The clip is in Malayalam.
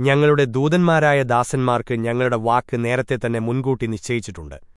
ഞങ്ങളുടെ ദൂതന്മാരായ ദാസന്മാർക്ക് ഞങ്ങളുടെ വാക്ക് നേരത്തെ തന്നെ മുൻകൂട്ടി നിശ്ചയിച്ചിട്ടുണ്ട്.